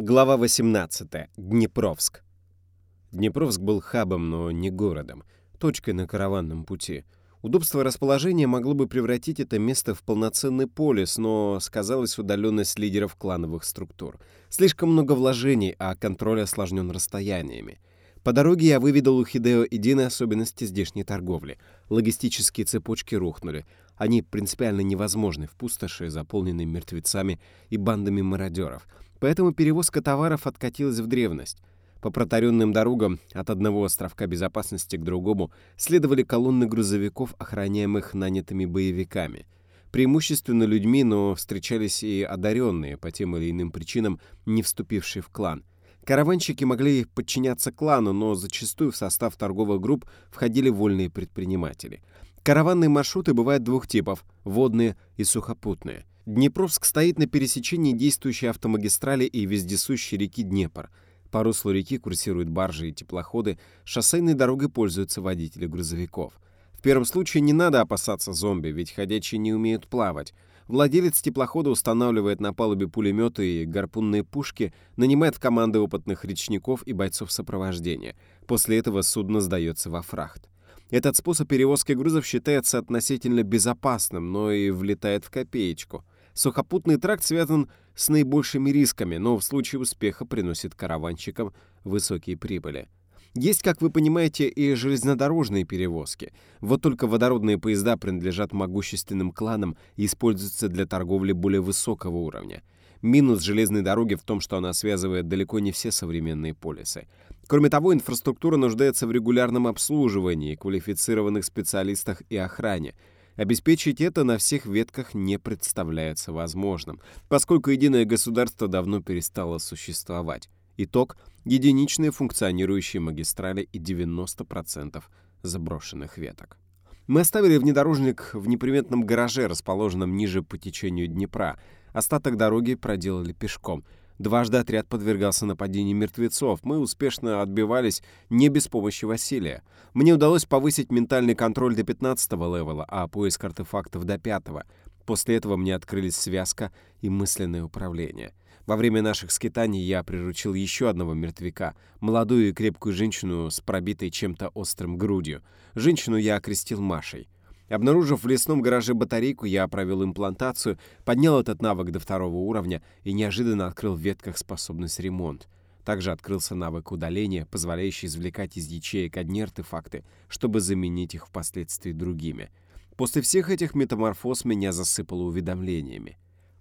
Глава 18. Днепровск. Днепровск был хабом, но не городом, точкой на караванном пути. Удобство расположения могло бы превратить это место в полноценный полис, но сказалась удаленность лидеров клановых структур. Слишком много вложений, а контроль осложнен расстояниями. По дороге я выведал у Хидео единые особенности здешней торговли. Логистические цепочки рухнули. Они принципиально невозможны в пустоши, заполненной мертвецами и бандами мародеров — Поэтому перевозка товаров откатилась в древность. По протаренным дорогам от одного островка безопасности к другому следовали колонны грузовиков, охраняемых нанятыми боевиками. Преимущественно людьми, но встречались и одаренные, по тем или иным причинам, не вступившие в клан. Караванщики могли подчиняться клану, но зачастую в состав торговых групп входили вольные предприниматели. Караванные маршруты бывают двух типов – водные и сухопутные – Днепровск стоит на пересечении действующей автомагистрали и вездесущей реки Днепр. По руслу реки курсируют баржи и теплоходы, шоссейной дорогой пользуются водители грузовиков. В первом случае не надо опасаться зомби, ведь ходячие не умеют плавать. Владелец теплохода устанавливает на палубе пулеметы и гарпунные пушки, нанимает команды опытных речников и бойцов сопровождения. После этого судно сдается во фрахт. Этот способ перевозки грузов считается относительно безопасным, но и влетает в копеечку – Сухопутный тракт связан с наибольшими рисками, но в случае успеха приносит караванщикам высокие прибыли. Есть, как вы понимаете, и железнодорожные перевозки. Вот только водородные поезда принадлежат могущественным кланам и используются для торговли более высокого уровня. Минус железной дороги в том, что она связывает далеко не все современные полисы. Кроме того, инфраструктура нуждается в регулярном обслуживании, квалифицированных специалистах и охране – Обеспечить это на всех ветках не представляется возможным, поскольку единое государство давно перестало существовать. Итог — единичные функционирующие магистрали и 90% заброшенных веток. Мы оставили внедорожник в неприметном гараже, расположенном ниже по течению Днепра. Остаток дороги проделали пешком — Дважды отряд подвергался нападению мертвецов. Мы успешно отбивались не без помощи Василия. Мне удалось повысить ментальный контроль до 15 левела, а поиск артефактов до 5 -го. После этого мне открылись связка и мысленное управление. Во время наших скитаний я приручил еще одного мертвяка, молодую и крепкую женщину с пробитой чем-то острым грудью. Женщину я окрестил Машей. Обнаружив в лесном гараже батарейку, я провел имплантацию, поднял этот навык до второго уровня и неожиданно открыл в ветках способность ремонт. Также открылся навык удаления, позволяющий извлекать из ячеек одни артефакты, чтобы заменить их впоследствии другими. После всех этих метаморфоз меня засыпало уведомлениями.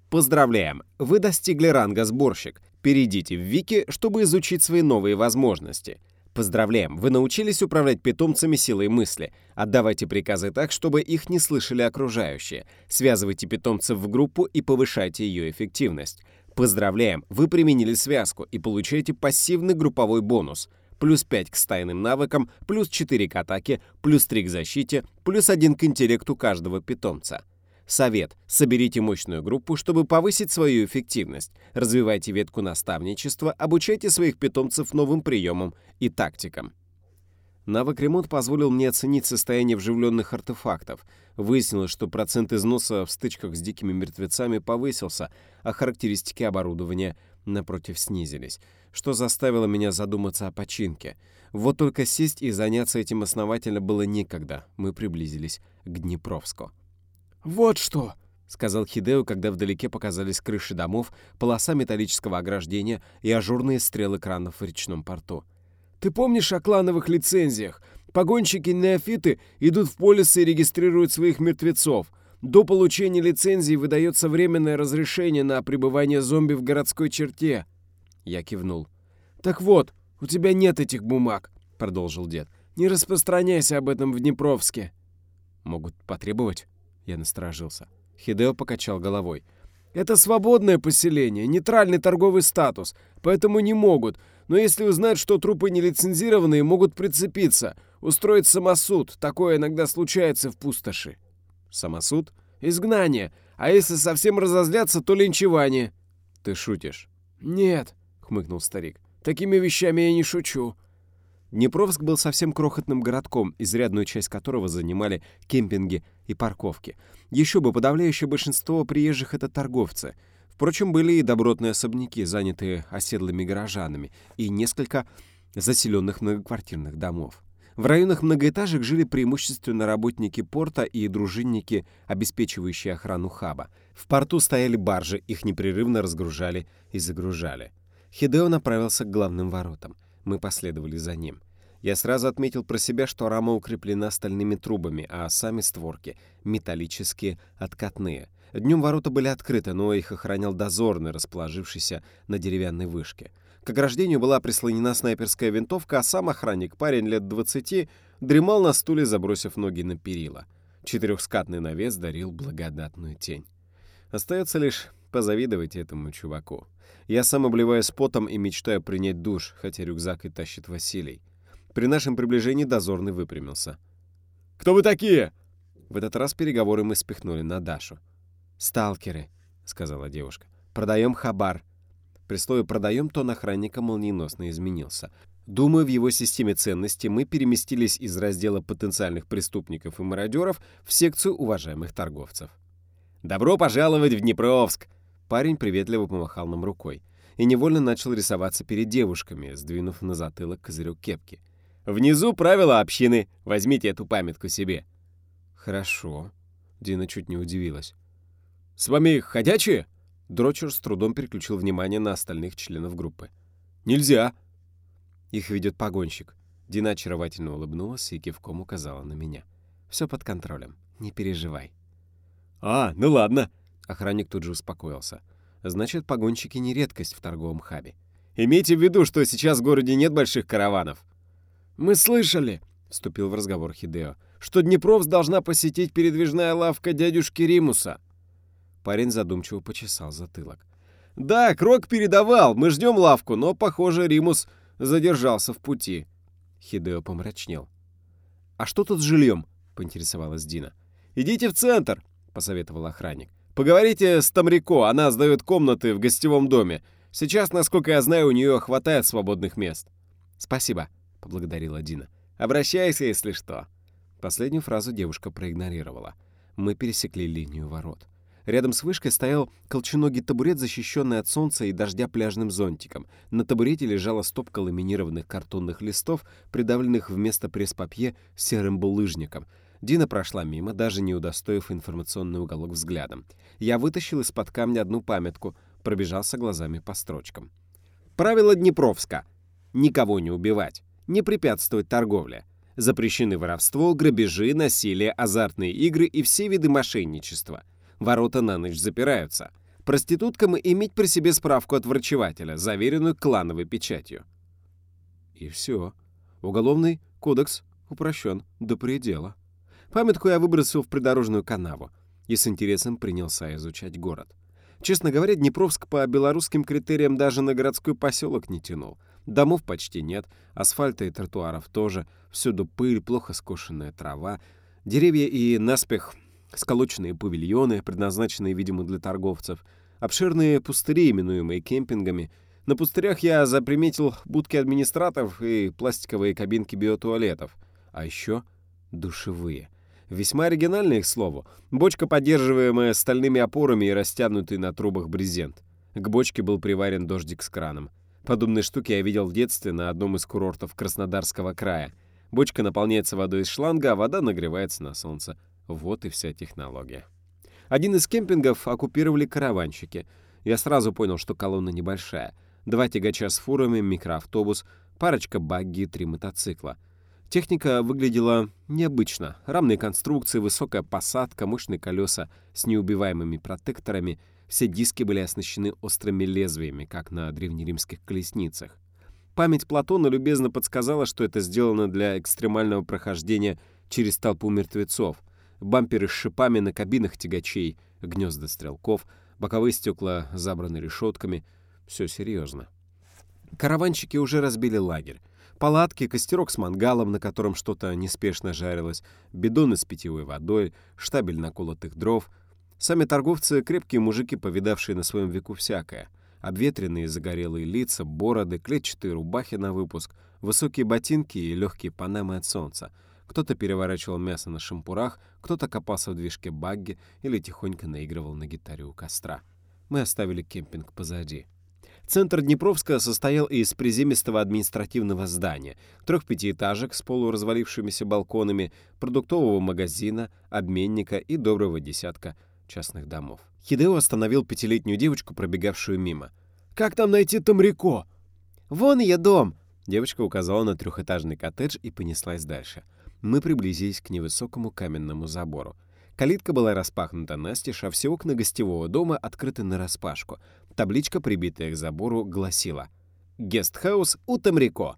Поздравляем! Вы достигли ранга «Сборщик». Перейдите в Вики, чтобы изучить свои новые возможности. Поздравляем, вы научились управлять питомцами силой мысли. Отдавайте приказы так, чтобы их не слышали окружающие. Связывайте питомцев в группу и повышайте ее эффективность. Поздравляем, вы применили связку и получаете пассивный групповой бонус. Плюс 5 к стайным навыкам, плюс 4 к атаке, плюс 3 к защите, плюс 1 к интеллекту каждого питомца. Совет. Соберите мощную группу, чтобы повысить свою эффективность. Развивайте ветку наставничества, обучайте своих питомцев новым приемам и тактикам. Навык ремонт позволил мне оценить состояние вживленных артефактов. Выяснилось, что процент износа в стычках с дикими мертвецами повысился, а характеристики оборудования, напротив, снизились, что заставило меня задуматься о починке. Вот только сесть и заняться этим основательно было некогда. Мы приблизились к Днепровску. «Вот что!» — сказал Хидео, когда вдалеке показались крыши домов, полоса металлического ограждения и ажурные стрелы кранов в речном порту. «Ты помнишь о клановых лицензиях? Погонщики-неофиты идут в полисы и регистрируют своих мертвецов. До получения лицензии выдается временное разрешение на пребывание зомби в городской черте». Я кивнул. «Так вот, у тебя нет этих бумаг», — продолжил дед. «Не распространяйся об этом в Днепровске». «Могут потребовать?» Я насторожился. Хидео покачал головой. «Это свободное поселение, нейтральный торговый статус, поэтому не могут. Но если узнают, что трупы нелицензированные, могут прицепиться, устроить самосуд. Такое иногда случается в пустоши». «Самосуд?» «Изгнание. А если совсем разозлятся, то линчевание». «Ты шутишь?» «Нет», — хмыкнул старик. «Такими вещами я не шучу». Днепровск был совсем крохотным городком, изрядную часть которого занимали кемпинги и парковки. Еще бы, подавляющее большинство приезжих — это торговцы. Впрочем, были и добротные особняки, занятые оседлыми горожанами, и несколько заселенных многоквартирных домов. В районах многоэтажек жили преимущественно работники порта и дружинники, обеспечивающие охрану хаба. В порту стояли баржи, их непрерывно разгружали и загружали. Хидео направился к главным воротам. Мы последовали за ним. Я сразу отметил про себя, что рама укреплена стальными трубами, а сами створки — металлические, откатные. Днем ворота были открыты, но их охранял дозорный, расположившийся на деревянной вышке. К ограждению была прислонена снайперская винтовка, а сам охранник, парень лет 20, дремал на стуле, забросив ноги на перила. Четырехскатный навес дарил благодатную тень. Остается лишь позавидовать этому чуваку. Я сам обливаюсь потом и мечтаю принять душ, хотя рюкзак и тащит Василий. При нашем приближении дозорный выпрямился. «Кто вы такие?» В этот раз переговоры мы спихнули на Дашу. «Сталкеры», — сказала девушка. «Продаем хабар. При слове «продаем» тон охранника молниеносно изменился. Думаю, в его системе ценностей мы переместились из раздела потенциальных преступников и мародеров в секцию уважаемых торговцев. «Добро пожаловать в Днепровск!» Парень приветливо помахал нам рукой и невольно начал рисоваться перед девушками, сдвинув на затылок козырек кепки. «Внизу правила общины. Возьмите эту памятку себе». «Хорошо». Дина чуть не удивилась. «С вами ходячие?» Дрочер с трудом переключил внимание на остальных членов группы. «Нельзя!» Их ведет погонщик. Дина очаровательно улыбнулась и кивком указала на меня. «Все под контролем. Не переживай». «А, ну ладно!» Охранник тут же успокоился. «Значит, погонщики не редкость в торговом хабе». «Имейте в виду, что сейчас в городе нет больших караванов». «Мы слышали», — вступил в разговор Хидео, «что Днепровс должна посетить передвижная лавка дядюшки Римуса». Парень задумчиво почесал затылок. «Да, Крок передавал. Мы ждем лавку, но, похоже, Римус задержался в пути». Хидео помрачнел. «А что тут с жильем?» — поинтересовалась Дина. «Идите в центр», — посоветовал охранник. «Поговорите с Тамрико, она сдает комнаты в гостевом доме. Сейчас, насколько я знаю, у нее хватает свободных мест». «Спасибо», — поблагодарила Дина. «Обращайся, если что». Последнюю фразу девушка проигнорировала. Мы пересекли линию ворот. Рядом с вышкой стоял колченогий табурет, защищенный от солнца и дождя пляжным зонтиком. На табурете лежала стопка ламинированных картонных листов, придавленных вместо пресс-папье серым булыжником. Дина прошла мимо, даже не удостоив информационный уголок взглядом. Я вытащил из-под камня одну памятку, пробежался глазами по строчкам. «Правило Днепровска. Никого не убивать. Не препятствовать торговле. Запрещены воровство, грабежи, насилие, азартные игры и все виды мошенничества». Ворота на ночь запираются. Проституткам иметь при себе справку от врачевателя, заверенную клановой печатью. И все. Уголовный кодекс упрощен до предела. Памятку я выбросил в придорожную канаву и с интересом принялся изучать город. Честно говоря, Днепровск по белорусским критериям даже на городской поселок не тянул. Домов почти нет, асфальта и тротуаров тоже, всюду пыль, плохо скошенная трава, деревья и наспех сколоченные павильоны, предназначенные, видимо, для торговцев, обширные пустыри, именуемые кемпингами. На пустырях я заприметил будки администраторов и пластиковые кабинки биотуалетов. А еще душевые. Весьма оригинальные, к слову. Бочка, поддерживаемая стальными опорами и растянутый на трубах брезент. К бочке был приварен дождик с краном. Подобные штуки я видел в детстве на одном из курортов Краснодарского края. Бочка наполняется водой из шланга, а вода нагревается на солнце. Вот и вся технология. Один из кемпингов оккупировали караванщики. Я сразу понял, что колонна небольшая. Два тягача с фурами, микроавтобус, парочка багги, три мотоцикла. Техника выглядела необычно. Рамные конструкции, высокая посадка, мощные колеса с неубиваемыми протекторами. Все диски были оснащены острыми лезвиями, как на древнеримских колесницах. Память Платона любезно подсказала, что это сделано для экстремального прохождения через толпу мертвецов бамперы с шипами на кабинах тягачей, гнезда стрелков, боковые стекла забраны решетками. Все серьезно. Караванщики уже разбили лагерь. Палатки, костерок с мангалом, на котором что-то неспешно жарилось, бидоны с питьевой водой, штабель наколотых дров. Сами торговцы — крепкие мужики, повидавшие на своем веку всякое. Обветренные загорелые лица, бороды, клетчатые рубахи на выпуск, высокие ботинки и легкие панамы от солнца — кто-то переворачивал мясо на шампурах, кто-то копался в движке багги или тихонько наигрывал на гитаре у костра. Мы оставили кемпинг позади. Центр Днепровска состоял из приземистого административного здания, трех пятиэтажек с полуразвалившимися балконами, продуктового магазина, обменника и доброго десятка частных домов. Хидео остановил пятилетнюю девочку, пробегавшую мимо. «Как там найти Тамрико?» «Вон ее дом!» Девочка указала на трехэтажный коттедж и понеслась дальше. Мы приблизились к невысокому каменному забору. Калитка была распахнута настежь, а все окна гостевого дома открыты нараспашку. Табличка, прибитая к забору, гласила «Гестхаус у Тамрико».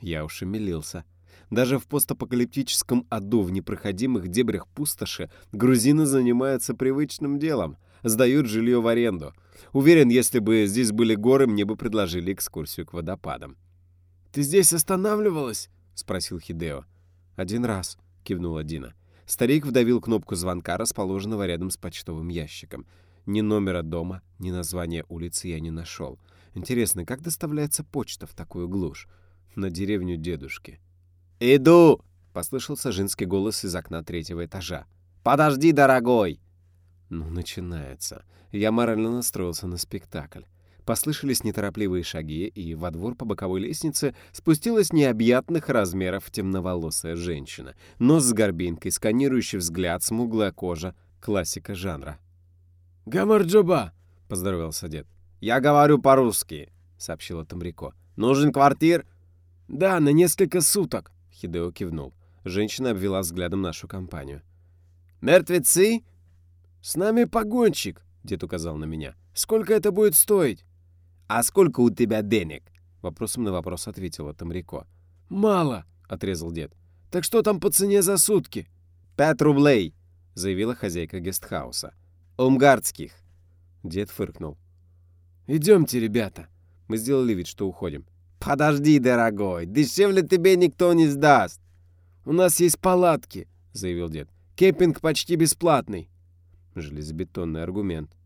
Я уж умилился. Даже в постапокалиптическом аду в непроходимых дебрях пустоши грузины занимаются привычным делом — сдают жилье в аренду. Уверен, если бы здесь были горы, мне бы предложили экскурсию к водопадам. «Ты здесь останавливалась?» — спросил Хидео. «Один раз», — кивнула Дина. Старик вдавил кнопку звонка, расположенного рядом с почтовым ящиком. Ни номера дома, ни названия улицы я не нашел. Интересно, как доставляется почта в такую глушь? На деревню дедушки. «Иду!» — послышался женский голос из окна третьего этажа. «Подожди, дорогой!» Ну, начинается. Я морально настроился на спектакль. Послышались неторопливые шаги, и во двор по боковой лестнице спустилась необъятных размеров темноволосая женщина. Нос с горбинкой, сканирующий взгляд, смуглая кожа. Классика жанра. «Гамарджоба!» — поздоровался дед. «Я говорю по-русски», — сообщила Тамрико. «Нужен квартир?» «Да, на несколько суток», — Хидео кивнул. Женщина обвела взглядом нашу компанию. «Мертвецы?» «С нами погонщик», — дед указал на меня. «Сколько это будет стоить?» «А сколько у тебя денег?» Вопросом на вопрос ответила Тамрико. «Мало», — отрезал дед. «Так что там по цене за сутки?» «Пять рублей», — заявила хозяйка гестхауса. «Умгарских». Дед фыркнул. «Идемте, ребята». Мы сделали вид, что уходим. «Подожди, дорогой, дешевле тебе никто не сдаст». «У нас есть палатки», — заявил дед. «Кемпинг почти бесплатный». Железобетонный аргумент.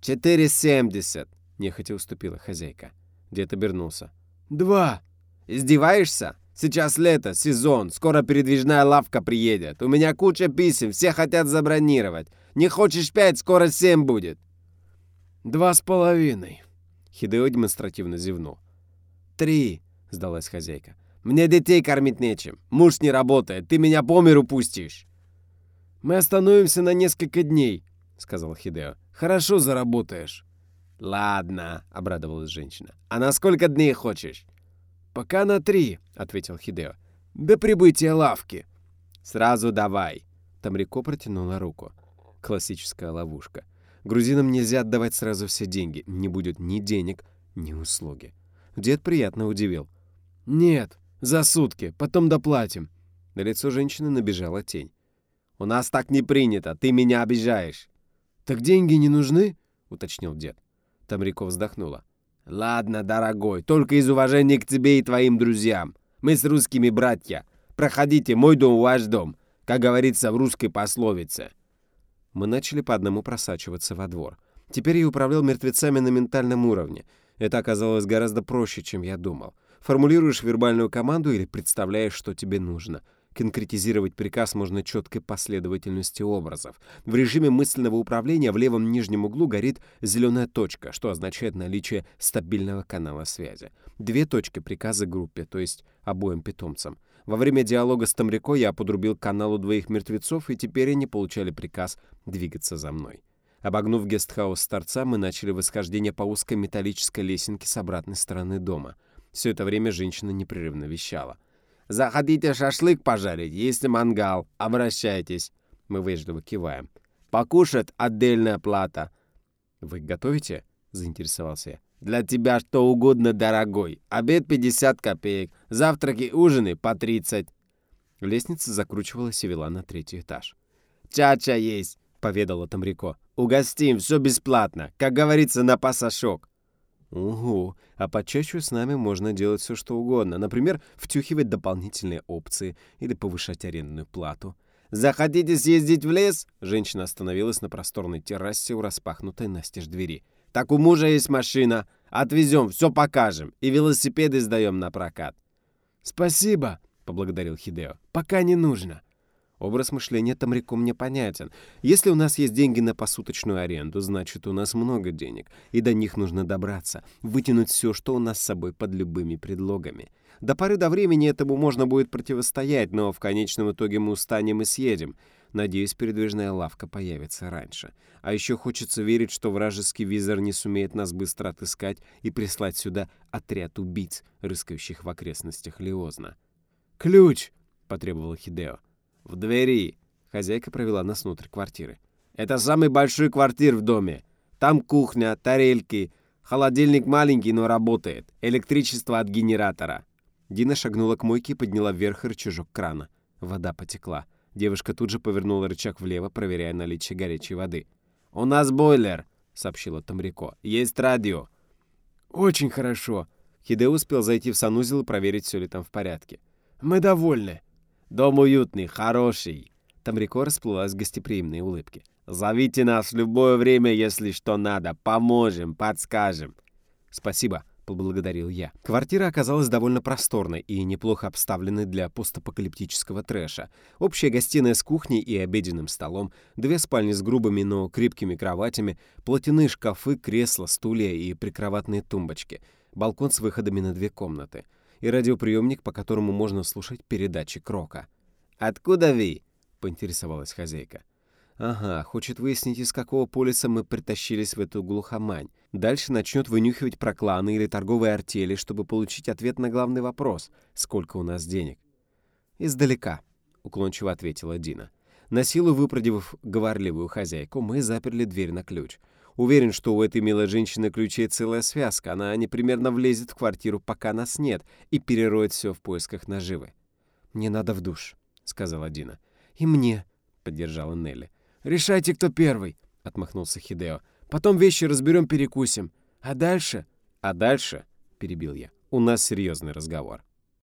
«Четыре семьдесят», — нехотя уступила хозяйка. Дед обернулся. «Два». «Издеваешься? Сейчас лето, сезон, скоро передвижная лавка приедет. У меня куча писем, все хотят забронировать. Не хочешь пять, скоро семь будет». «Два с половиной». Хидео демонстративно зевнул. «Три», — сдалась хозяйка. «Мне детей кормить нечем. Муж не работает, ты меня по миру пустишь». «Мы остановимся на несколько дней», — сказал Хидео. «Хорошо заработаешь». «Ладно», — обрадовалась женщина. «А на сколько дней хочешь?» «Пока на три», — ответил Хидео. «До прибытия лавки». «Сразу давай». Тамрико протянула руку. Классическая ловушка. Грузинам нельзя отдавать сразу все деньги. Не будет ни денег, ни услуги. Дед приятно удивил. «Нет, за сутки, потом доплатим». На лицо женщины набежала тень. «У нас так не принято, ты меня обижаешь». «Так деньги не нужны?» — уточнил дед. Тамрико вздохнула. «Ладно, дорогой, только из уважения к тебе и твоим друзьям. Мы с русскими братья. Проходите, мой дом, ваш дом, как говорится в русской пословице». Мы начали по одному просачиваться во двор. Теперь я управлял мертвецами на ментальном уровне. Это оказалось гораздо проще, чем я думал. Формулируешь вербальную команду или представляешь, что тебе нужно — Конкретизировать приказ можно четкой последовательностью образов. В режиме мысленного управления в левом нижнем углу горит зеленая точка, что означает наличие стабильного канала связи. Две точки приказа группе, то есть обоим питомцам. Во время диалога с Тамрико я подрубил каналу двоих мертвецов, и теперь они получали приказ двигаться за мной. Обогнув гестхаус с торца, мы начали восхождение по узкой металлической лесенке с обратной стороны дома. Все это время женщина непрерывно вещала. Заходите шашлык пожарить, если мангал. Обращайтесь. Мы вежливо киваем. Покушать — отдельная плата. Вы готовите? Заинтересовался я. Для тебя что угодно, дорогой. Обед 50 копеек, завтраки, ужины по 30. Лестница закручивалась и вела на третий этаж. «Чача есть», — поведала Тамрико. «Угостим, все бесплатно, как говорится, на пасашок». Угу. А почаще с нами можно делать все, что угодно. Например, втюхивать дополнительные опции или повышать арендную плату. «Захотите съездить в лес?» Женщина остановилась на просторной террасе у распахнутой настежь двери. «Так у мужа есть машина. Отвезем, все покажем. И велосипеды сдаем на прокат». «Спасибо», — поблагодарил Хидео. «Пока не нужно». Образ мышления Тамрико мне понятен. Если у нас есть деньги на посуточную аренду, значит, у нас много денег, и до них нужно добраться, вытянуть все, что у нас с собой под любыми предлогами. До поры до времени этому можно будет противостоять, но в конечном итоге мы устанем и съедем. Надеюсь, передвижная лавка появится раньше. А еще хочется верить, что вражеский визор не сумеет нас быстро отыскать и прислать сюда отряд убийц, рыскающих в окрестностях Лиозна. «Ключ!» — потребовал Хидео. «В двери!» — хозяйка провела нас внутрь квартиры. «Это самый большой квартир в доме. Там кухня, тарельки, холодильник маленький, но работает. Электричество от генератора». Дина шагнула к мойке и подняла вверх рычажок крана. Вода потекла. Девушка тут же повернула рычаг влево, проверяя наличие горячей воды. «У нас бойлер», — сообщила Тамрико. «Есть радио». «Очень хорошо». Хиде успел зайти в санузел и проверить, все ли там в порядке. «Мы довольны». Дом уютный, хороший». Тамрико расплылась в гостеприимной улыбке. «Зовите нас в любое время, если что надо. Поможем, подскажем». «Спасибо», — поблагодарил я. Квартира оказалась довольно просторной и неплохо обставленной для постапокалиптического трэша. Общая гостиная с кухней и обеденным столом, две спальни с грубыми, но крепкими кроватями, платяные шкафы, кресла, стулья и прикроватные тумбочки, балкон с выходами на две комнаты — и радиоприемник, по которому можно слушать передачи Крока. «Откуда вы?» — поинтересовалась хозяйка. «Ага, хочет выяснить, из какого полиса мы притащились в эту глухомань. Дальше начнет вынюхивать про кланы или торговые артели, чтобы получить ответ на главный вопрос — сколько у нас денег?» «Издалека», — уклончиво ответила Дина. На силу выпродив говорливую хозяйку, мы заперли дверь на ключ — Уверен, что у этой милой женщины ключей целая связка. Она непременно влезет в квартиру, пока нас нет, и перероет все в поисках наживы. «Мне надо в душ», — сказала Дина. «И мне», — поддержала Нелли. «Решайте, кто первый», — отмахнулся Хидео. «Потом вещи разберем, перекусим. А дальше?» «А дальше», — перебил я, — «у нас серьезный разговор».